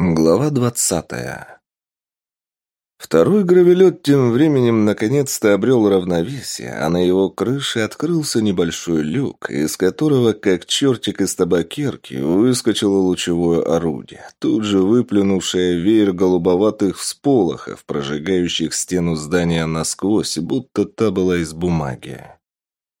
Глава двадцатая. Второй гравелет тем временем наконец-то обрел равновесие, а на его крыше открылся небольшой люк, из которого, как чертик из табакерки, выскочило лучевое орудие, тут же выплюнувшее веер голубоватых всполохов, прожигающих стену здания насквозь, будто та была из бумаги.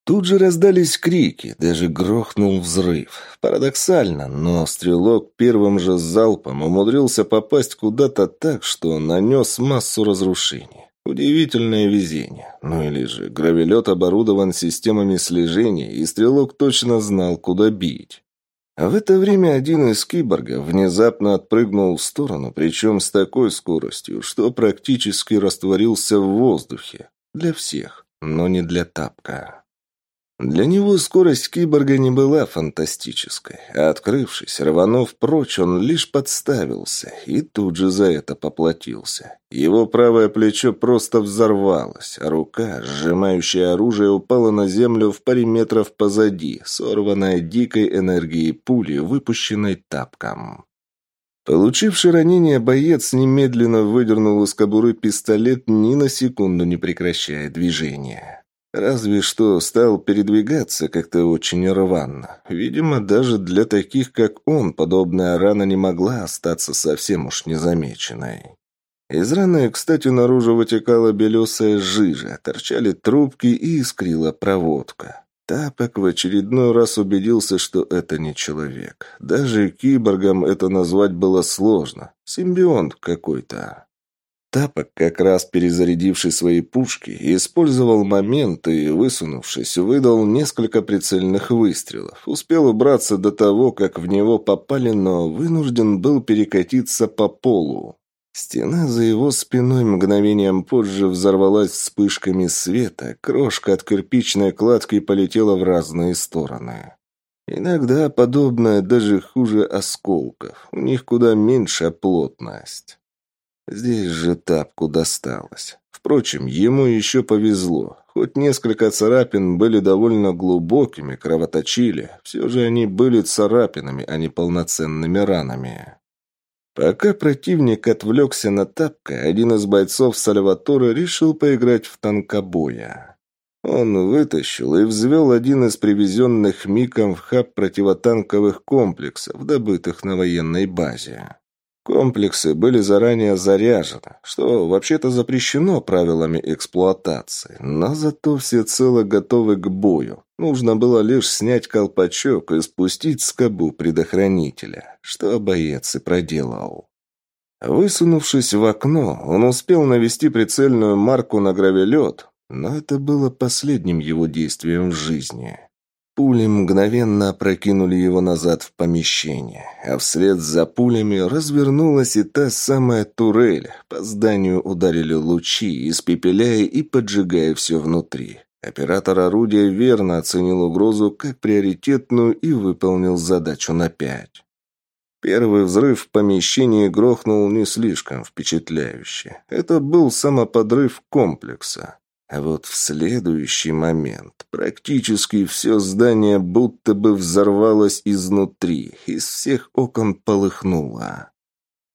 Тут же раздались крики, даже грохнул взрыв. Парадоксально, но стрелок первым же залпом умудрился попасть куда-то так, что нанес массу разрушений. Удивительное везение. Ну или же гравелет оборудован системами слежения, и стрелок точно знал, куда бить. А в это время один из киборгов внезапно отпрыгнул в сторону, причем с такой скоростью, что практически растворился в воздухе. Для всех, но не для тапка. Для него скорость киборга не была фантастической, а открывшись, рванув прочь, он лишь подставился и тут же за это поплатился. Его правое плечо просто взорвалось, а рука, сжимающая оружие, упала на землю в паре метров позади, сорванная дикой энергией пули, выпущенной тапком. Получивший ранение боец немедленно выдернул из кобуры пистолет, ни на секунду не прекращая движения. Разве что стал передвигаться как-то очень рвано. Видимо, даже для таких, как он, подобная рана не могла остаться совсем уж незамеченной. Из раны, кстати, наружу вытекала белесая жижа, торчали трубки и искрила проводка. Тапок в очередной раз убедился, что это не человек. Даже киборгом это назвать было сложно. Симбионт какой-то. Тапок, как раз перезарядивший свои пушки, использовал момент и, высунувшись, выдал несколько прицельных выстрелов. Успел убраться до того, как в него попали, но вынужден был перекатиться по полу. Стена за его спиной мгновением позже взорвалась вспышками света, крошка от кирпичной кладки полетела в разные стороны. Иногда подобное даже хуже осколков, у них куда меньше плотность. Здесь же тапку досталось. Впрочем, ему еще повезло. Хоть несколько царапин были довольно глубокими, кровоточили, все же они были царапинами, а не полноценными ранами. Пока противник отвлекся на тапка, один из бойцов Сальватора решил поиграть в танкобоя. Он вытащил и взвел один из привезенных Миком в хаб противотанковых комплексов, добытых на военной базе. Комплексы были заранее заряжены, что вообще-то запрещено правилами эксплуатации, но зато всецело готовы к бою. Нужно было лишь снять колпачок и спустить скобу предохранителя, что боец и проделал. Высунувшись в окно, он успел навести прицельную марку на гравелет, но это было последним его действием в жизни. Пули мгновенно опрокинули его назад в помещение, а вслед за пулями развернулась и та самая турель. По зданию ударили лучи, испепеляя и поджигая все внутри. Оператор орудия верно оценил угрозу как приоритетную и выполнил задачу на пять. Первый взрыв в помещении грохнул не слишком впечатляюще. Это был самоподрыв комплекса. А вот в следующий момент практически все здание будто бы взорвалось изнутри, из всех окон полыхнуло.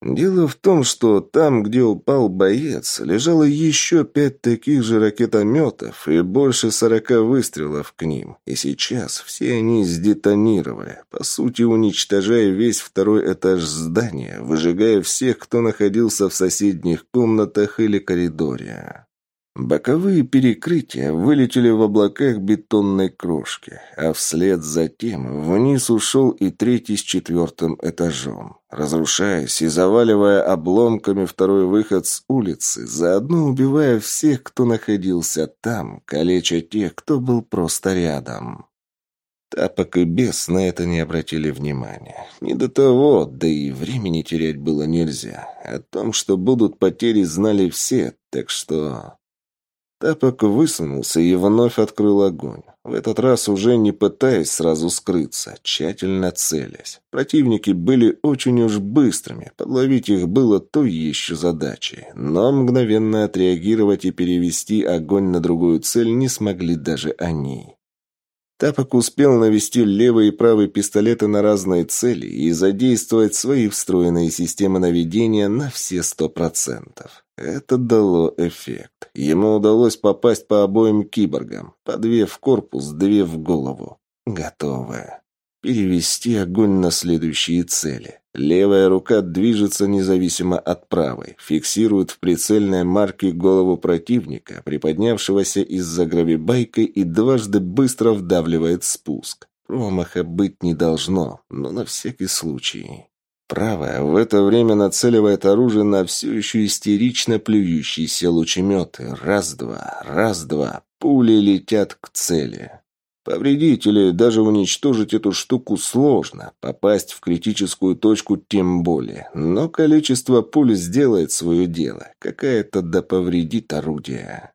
Дело в том, что там, где упал боец, лежало еще пять таких же ракетометов и больше сорока выстрелов к ним, и сейчас все они сдетонировали, по сути уничтожая весь второй этаж здания, выжигая всех, кто находился в соседних комнатах или коридоре. Боковые перекрытия вылетели в облаках бетонной крошки, а вслед за тем вниз ушел и третий с четвертым этажом, разрушаясь и заваливая обломками второй выход с улицы, заодно убивая всех, кто находился там, калеча тех, кто был просто рядом. Тапок и бес на это не обратили внимания. Не до того, да и времени терять было нельзя. О том, что будут потери, знали все, так что... Тапок высунулся и вновь открыл огонь. В этот раз уже не пытаясь сразу скрыться, тщательно целясь. Противники были очень уж быстрыми, подловить их было той еще задачей. Но мгновенно отреагировать и перевести огонь на другую цель не смогли даже они. Тапок успел навести левый и правый пистолеты на разные цели и задействовать свои встроенные системы наведения на все сто процентов. Это дало эффект. Ему удалось попасть по обоим киборгам. По две в корпус, две в голову. Готово. Перевести огонь на следующие цели. Левая рука движется независимо от правой, фиксирует в прицельной марке голову противника, приподнявшегося из-за гравибайка и дважды быстро вдавливает спуск. Промаха быть не должно, но на всякий случай. Правая в это время нацеливает оружие на все еще истерично плюющиеся лучеметы. Раз-два, раз-два. Пули летят к цели. Повредить или даже уничтожить эту штуку сложно, попасть в критическую точку тем более, но количество пуль сделает свое дело, какая-то да повредит орудие.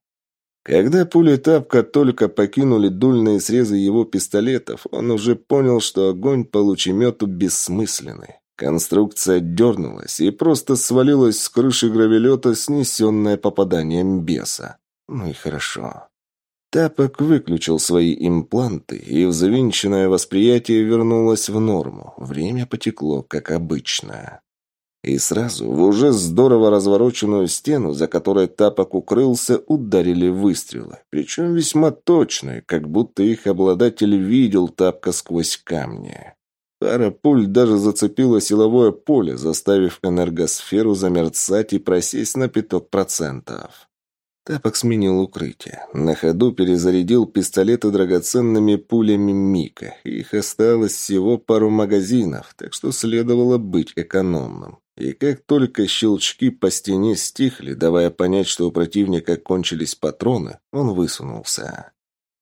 Когда пули тапка только покинули дульные срезы его пистолетов, он уже понял, что огонь по лучемету бессмысленный. Конструкция дернулась и просто свалилась с крыши гравелета, снесенная попаданием беса. Ну и хорошо. Тапок выключил свои импланты, и взвинченное восприятие вернулось в норму. Время потекло, как обычно. И сразу в уже здорово развороченную стену, за которой Тапок укрылся, ударили выстрелы. Причем весьма точные, как будто их обладатель видел Тапка сквозь камни. Пара пуль даже зацепила силовое поле, заставив энергосферу замерцать и просесть на пяток процентов. Тапок сменил укрытие. На ходу перезарядил пистолеты драгоценными пулями Мика. Их осталось всего пару магазинов, так что следовало быть экономным. И как только щелчки по стене стихли, давая понять, что у противника кончились патроны, он высунулся.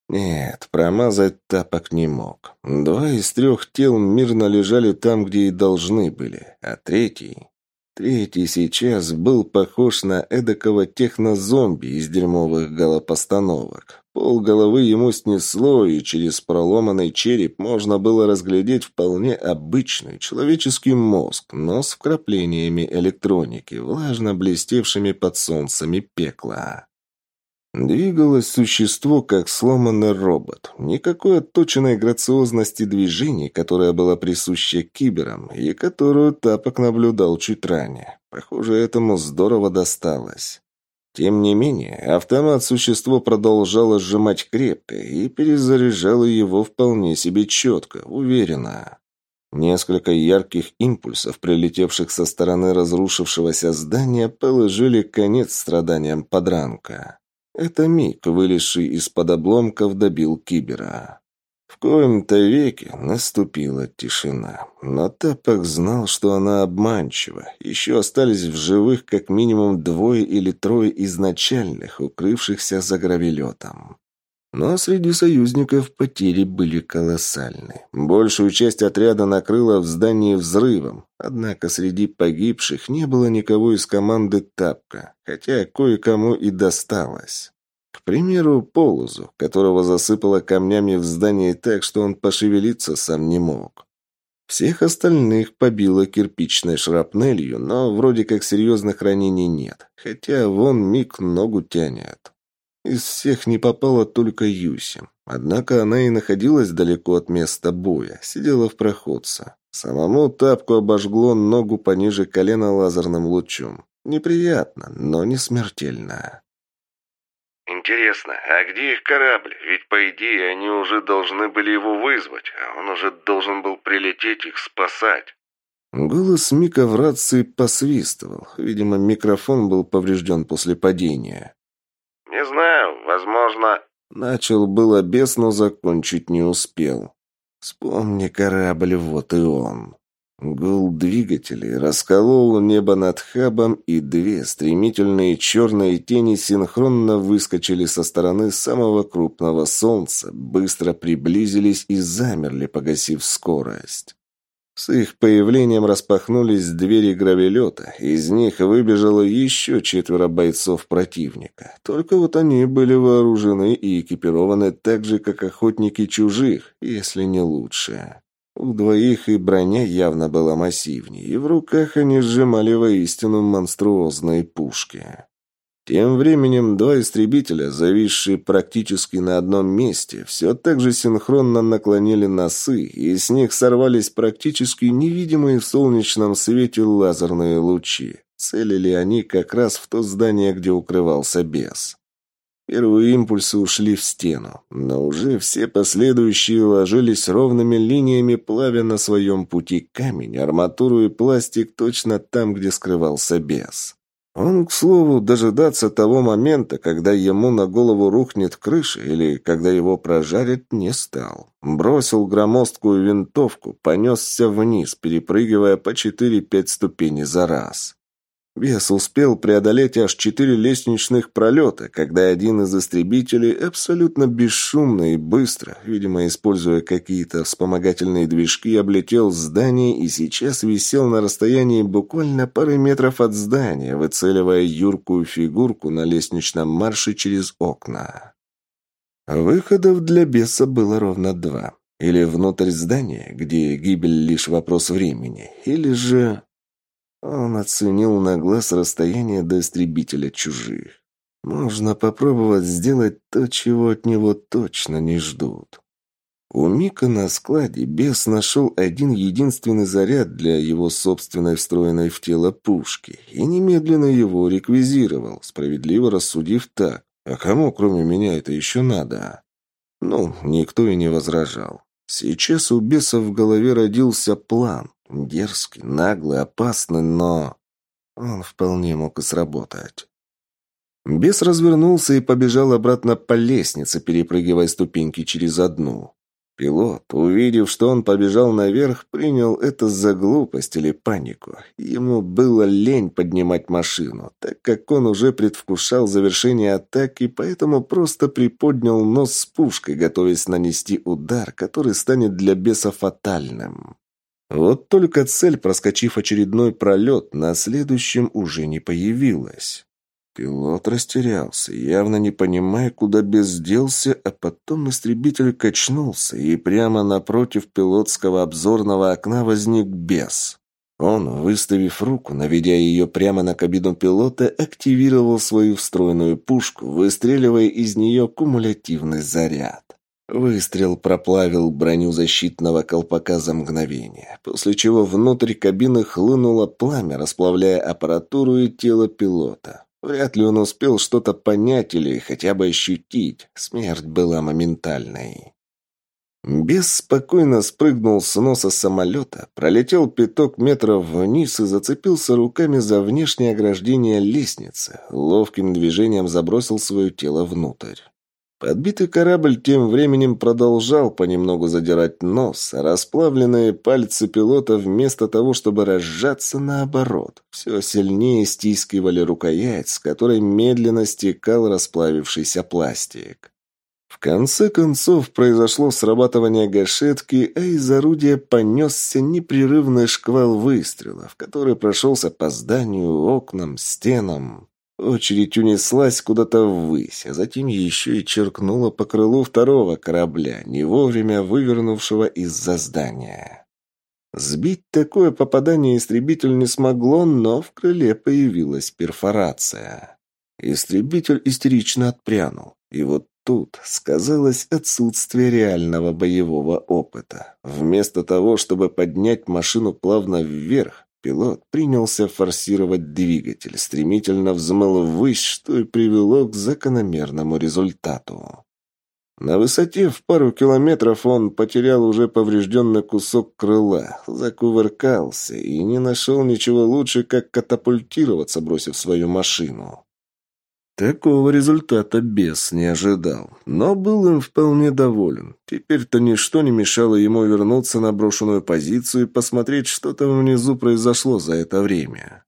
Нет, промазать тапок не мог. Два из трех тел мирно лежали там, где и должны были, а третий... Третий сейчас был похож на эдакого технозомби из дерьмовых голопостановок. Пол головы ему снесло, и через проломанный череп можно было разглядеть вполне обычный человеческий мозг, но с вкраплениями электроники, влажно блестевшими под солнцами пекла. Двигалось существо, как сломанный робот. Никакой отточенной грациозности движений, которая была присуща киберам, и которую Тапок наблюдал чуть ранее. Похоже, этому здорово досталось. Тем не менее, автомат существо продолжало сжимать крепко и перезаряжало его вполне себе четко, уверенно. Несколько ярких импульсов, прилетевших со стороны разрушившегося здания, положили конец страданиям подранка. Это Мик, вылезший из-под обломков, добил кибера. В коем-то веке наступила тишина. Но Тапок знал, что она обманчива. Еще остались в живых как минимум двое или трое изначальных, укрывшихся за гравелетом. Но среди союзников потери были колоссальны. Большую часть отряда накрыло в здании взрывом, однако среди погибших не было никого из команды Тапка, хотя кое-кому и досталось. К примеру, Полозу, которого засыпало камнями в здании так, что он пошевелиться сам не мог. Всех остальных побило кирпичной шрапнелью, но вроде как серьезных ранений нет, хотя вон Мик ногу тянет. Из всех не попала только Юси. Однако она и находилась далеко от места боя, сидела в проходце. Самому тапку обожгло ногу пониже колена лазерным лучом. Неприятно, но не смертельно. «Интересно, а где их корабль? Ведь, по идее, они уже должны были его вызвать, а он уже должен был прилететь их спасать». Голос Мика в рации посвистывал. Видимо, микрофон был поврежден после падения. «Не знаю, возможно...» Начал было бес, но закончить не успел. Вспомни корабль, вот и он. Гул двигателей расколол небо над хабом, и две стремительные черные тени синхронно выскочили со стороны самого крупного солнца, быстро приблизились и замерли, погасив скорость. С их появлением распахнулись двери гравелета, из них выбежало еще четверо бойцов противника. Только вот они были вооружены и экипированы так же, как охотники чужих, если не лучше. У двоих и броня явно была массивнее, и в руках они сжимали воистину монструозные пушки. Тем временем два истребителя, зависшие практически на одном месте, все так же синхронно наклонили носы, и с них сорвались практически невидимые в солнечном свете лазерные лучи. Целили они как раз в то здание, где укрывался бес. Первые импульсы ушли в стену, но уже все последующие ложились ровными линиями, плавя на своем пути камень, арматуру и пластик точно там, где скрывался бес. Он, к слову, дожидаться того момента, когда ему на голову рухнет крыша или когда его прожарят, не стал. Бросил громоздкую винтовку, понесся вниз, перепрыгивая по 4-5 ступеней за раз. Бес успел преодолеть аж четыре лестничных пролета, когда один из истребителей абсолютно бесшумно и быстро, видимо, используя какие-то вспомогательные движки, облетел здание и сейчас висел на расстоянии буквально пары метров от здания, выцеливая юркую фигурку на лестничном марше через окна. Выходов для беса было ровно два. Или внутрь здания, где гибель лишь вопрос времени, или же он оценил на глаз расстояние до истребителя чужих. Можно попробовать сделать то, чего от него точно не ждут. У Мика на складе бес нашел один единственный заряд для его собственной встроенной в тело пушки и немедленно его реквизировал, справедливо рассудив так. А кому, кроме меня, это еще надо? Ну, никто и не возражал. Сейчас у беса в голове родился план. Дерзкий, наглый, опасный, но... Он вполне мог и сработать. Бес развернулся и побежал обратно по лестнице, перепрыгивая ступеньки через одну. Пилот, увидев, что он побежал наверх, принял это за глупость или панику. Ему было лень поднимать машину, так как он уже предвкушал завершение атаки, поэтому просто приподнял нос с пушкой, готовясь нанести удар, который станет для беса фатальным. Вот только цель, проскочив очередной пролет, на следующем уже не появилась. Пилот растерялся, явно не понимая, куда безделся, а потом истребитель качнулся, и прямо напротив пилотского обзорного окна возник бес. Он, выставив руку, наведя ее прямо на кабину пилота, активировал свою встроенную пушку, выстреливая из нее кумулятивный заряд. Выстрел проплавил броню защитного колпака за мгновение, после чего внутрь кабины хлынуло пламя, расплавляя аппаратуру и тело пилота. Вряд ли он успел что-то понять или хотя бы ощутить. Смерть была моментальной. Бес спокойно спрыгнул с носа самолета, пролетел пяток метров вниз и зацепился руками за внешнее ограждение лестницы. Ловким движением забросил свое тело внутрь. Подбитый корабль тем временем продолжал понемногу задирать нос, а расплавленные пальцы пилота вместо того, чтобы разжаться наоборот, все сильнее стискивали рукоять, с которой медленно стекал расплавившийся пластик. В конце концов произошло срабатывание гашетки, а из орудия понесся непрерывный шквал выстрелов, который прошелся по зданию, окнам, стенам. Очередь унеслась куда-то ввысь, а затем еще и черкнула по крылу второго корабля, не вовремя вывернувшего из-за здания. Сбить такое попадание истребитель не смогло, но в крыле появилась перфорация. Истребитель истерично отпрянул. И вот тут сказалось отсутствие реального боевого опыта. Вместо того, чтобы поднять машину плавно вверх, Пилот принялся форсировать двигатель, стремительно взмыл ввысь, что и привело к закономерному результату. На высоте в пару километров он потерял уже поврежденный кусок крыла, закувыркался и не нашел ничего лучше, как катапультироваться, бросив свою машину. Такого результата бес не ожидал, но был им вполне доволен. Теперь-то ничто не мешало ему вернуться на брошенную позицию и посмотреть, что там внизу произошло за это время.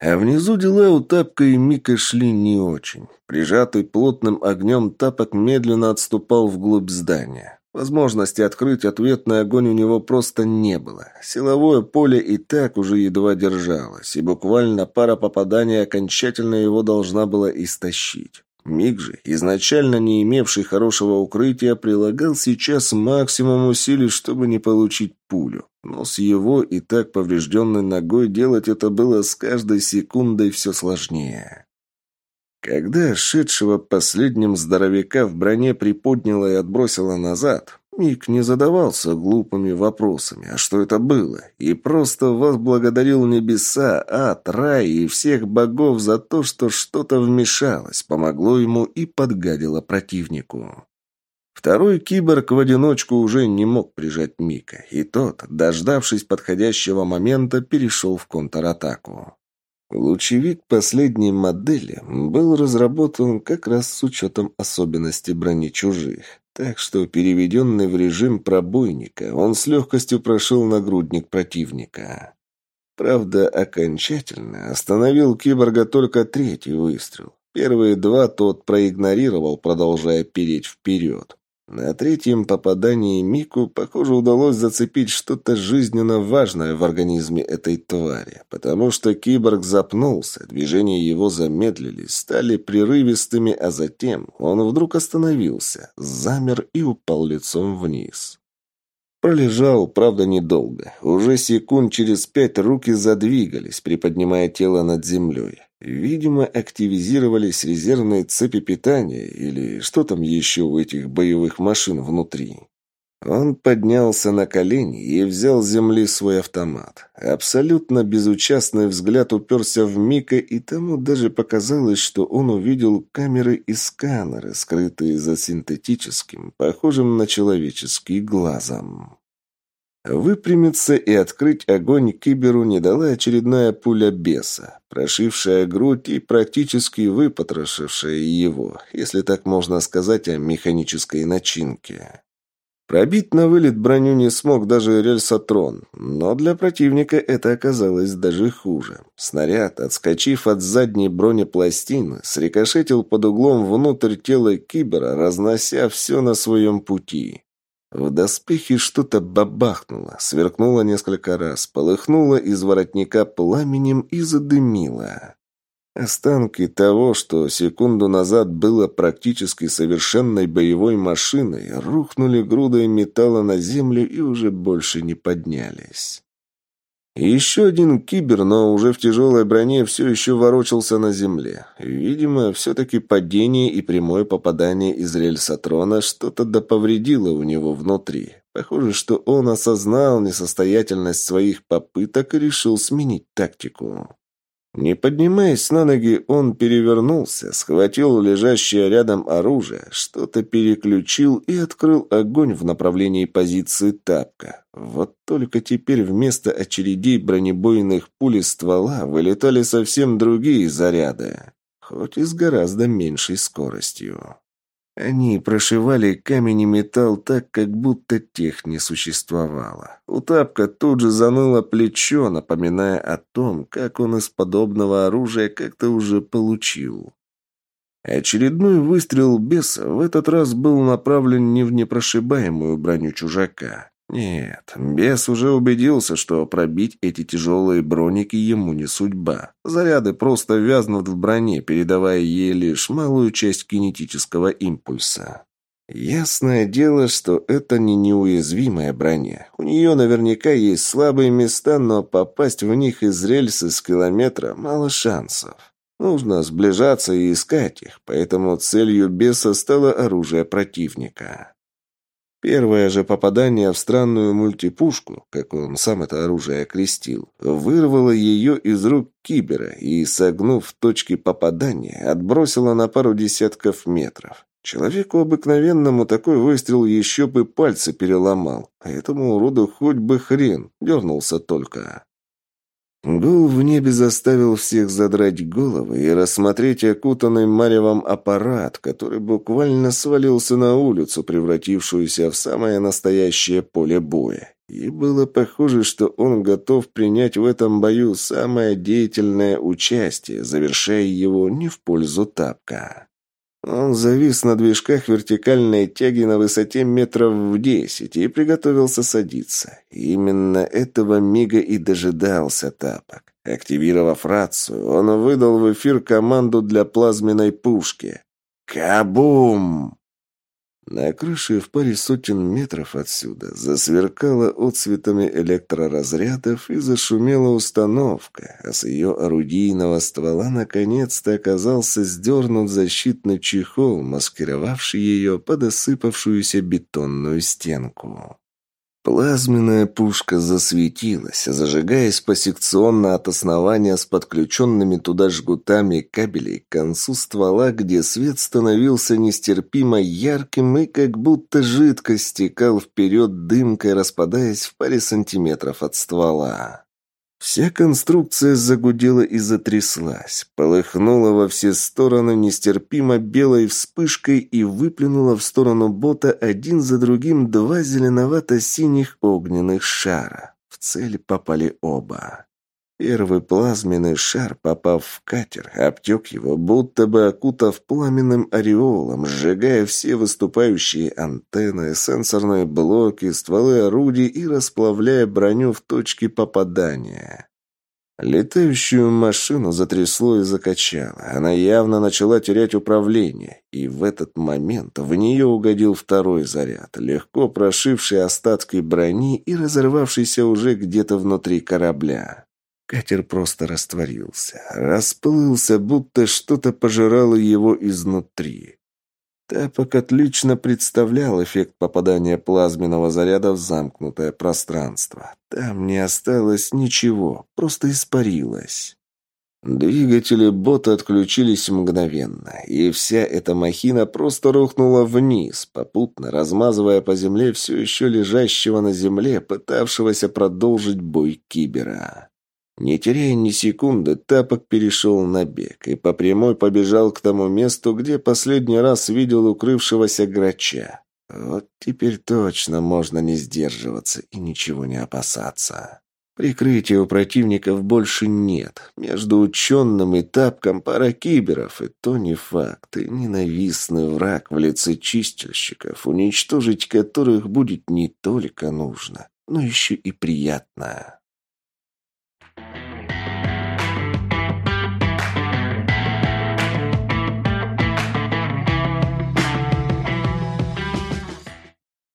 А внизу дела у Тапка и Мика шли не очень. Прижатый плотным огнем Тапок медленно отступал вглубь здания. Возможности открыть ответный огонь у него просто не было. Силовое поле и так уже едва держалось, и буквально пара попаданий окончательно его должна была истощить. Миг же, изначально не имевший хорошего укрытия, прилагал сейчас максимум усилий, чтобы не получить пулю. Но с его и так поврежденной ногой делать это было с каждой секундой все сложнее. Когда шедшего последним здоровяка в броне приподняло и отбросило назад, Мик не задавался глупыми вопросами, а что это было, и просто возблагодарил небеса, ад, рай и всех богов за то, что что-то вмешалось, помогло ему и подгадило противнику. Второй киборг в одиночку уже не мог прижать Мика, и тот, дождавшись подходящего момента, перешел в контратаку. Лучевик последней модели был разработан как раз с учетом особенностей брони чужих, так что, переведенный в режим пробойника, он с легкостью прошел нагрудник противника. Правда, окончательно остановил киборга только третий выстрел. Первые два тот проигнорировал, продолжая переть вперед. На третьем попадании Мику, похоже, удалось зацепить что-то жизненно важное в организме этой твари, потому что киборг запнулся, движения его замедлились, стали прерывистыми, а затем он вдруг остановился, замер и упал лицом вниз. Пролежал, правда, недолго. Уже секунд через пять руки задвигались, приподнимая тело над землей. Видимо, активизировались резервные цепи питания или что там еще у этих боевых машин внутри. Он поднялся на колени и взял с земли свой автомат. Абсолютно безучастный взгляд уперся в Мика, и тому даже показалось, что он увидел камеры и сканеры, скрытые за синтетическим, похожим на человеческий глазом. Выпрямиться и открыть огонь киберу не дала очередная пуля беса, прошившая грудь и практически выпотрошившая его, если так можно сказать о механической начинке. Пробить на вылет броню не смог даже рельсотрон, но для противника это оказалось даже хуже. Снаряд, отскочив от задней бронепластины, срикошетил под углом внутрь тела кибера, разнося все на своем пути. В доспехе что-то бабахнуло, сверкнуло несколько раз, полыхнуло из воротника пламенем и задымило. Останки того, что секунду назад было практически совершенной боевой машиной, рухнули грудой металла на землю и уже больше не поднялись. Еще один кибер, но уже в тяжелой броне, все еще ворочался на земле. Видимо, все-таки падение и прямое попадание из рельсотрона что-то доповредило у него внутри. Похоже, что он осознал несостоятельность своих попыток и решил сменить тактику. Не поднимаясь на ноги, он перевернулся, схватил лежащее рядом оружие, что-то переключил и открыл огонь в направлении позиции тапка. Вот только теперь вместо очередей бронебойных пуль из ствола вылетали совсем другие заряды, хоть и с гораздо меньшей скоростью. Они прошивали камень и металл так, как будто тех не существовало. У Тапка тут же заныло плечо, напоминая о том, как он из подобного оружия как-то уже получил. Очередной выстрел беса в этот раз был направлен не в непрошибаемую броню чужака. Нет, бес уже убедился, что пробить эти тяжелые броники ему не судьба. Заряды просто вязнут в броне, передавая ей лишь малую часть кинетического импульса. Ясное дело, что это не неуязвимая броня. У нее наверняка есть слабые места, но попасть в них из рельсы с километра мало шансов. Нужно сближаться и искать их, поэтому целью беса стало оружие противника. Первое же попадание в странную мультипушку, как он сам это оружие окрестил, вырвало ее из рук кибера и, согнув в точке попадания, отбросило на пару десятков метров. Человеку обыкновенному такой выстрел еще бы пальцы переломал, а этому уроду хоть бы хрен, дернулся только. Гул в небе заставил всех задрать головы и рассмотреть окутанный маревом аппарат, который буквально свалился на улицу, превратившуюся в самое настоящее поле боя. И было похоже, что он готов принять в этом бою самое деятельное участие, завершая его не в пользу тапка. Он завис на движках вертикальной тяги на высоте метров в десять и приготовился садиться. Именно этого мига и дожидался тапок. Активировав рацию, он выдал в эфир команду для плазменной пушки. «Кабум!» На крыше в паре сотен метров отсюда засверкала отцветами электроразрядов и зашумела установка, а с ее орудийного ствола наконец-то оказался сдернут защитный чехол, маскировавший ее под осыпавшуюся бетонную стенку. Плазменная пушка засветилась, зажигаясь посекционно от основания с подключенными туда жгутами кабелей к концу ствола, где свет становился нестерпимо ярким и как будто жидкость стекал вперед дымкой, распадаясь в паре сантиметров от ствола. Вся конструкция загудела и затряслась, полыхнула во все стороны нестерпимо белой вспышкой и выплюнула в сторону бота один за другим два зеленовато-синих огненных шара. В цель попали оба. Первый плазменный шар, попав в катер, обтек его, будто бы окутав пламенным ореолом, сжигая все выступающие антенны, сенсорные блоки, стволы орудий и расплавляя броню в точке попадания. Летающую машину затрясло и закачало. Она явно начала терять управление, и в этот момент в нее угодил второй заряд, легко прошивший остатки брони и разорвавшийся уже где-то внутри корабля. Катер просто растворился, расплылся, будто что-то пожирало его изнутри. Тапок отлично представлял эффект попадания плазменного заряда в замкнутое пространство. Там не осталось ничего, просто испарилось. Двигатели бота отключились мгновенно, и вся эта махина просто рухнула вниз, попутно размазывая по земле все еще лежащего на земле, пытавшегося продолжить бой кибера. Не теряя ни секунды, Тапок перешел на бег и по прямой побежал к тому месту, где последний раз видел укрывшегося грача. Вот теперь точно можно не сдерживаться и ничего не опасаться. Прикрытия у противников больше нет. Между ученым и тапком пара киберов, и то не факт, и ненавистный враг в лице чистильщиков, уничтожить которых будет не только нужно, но еще и приятно.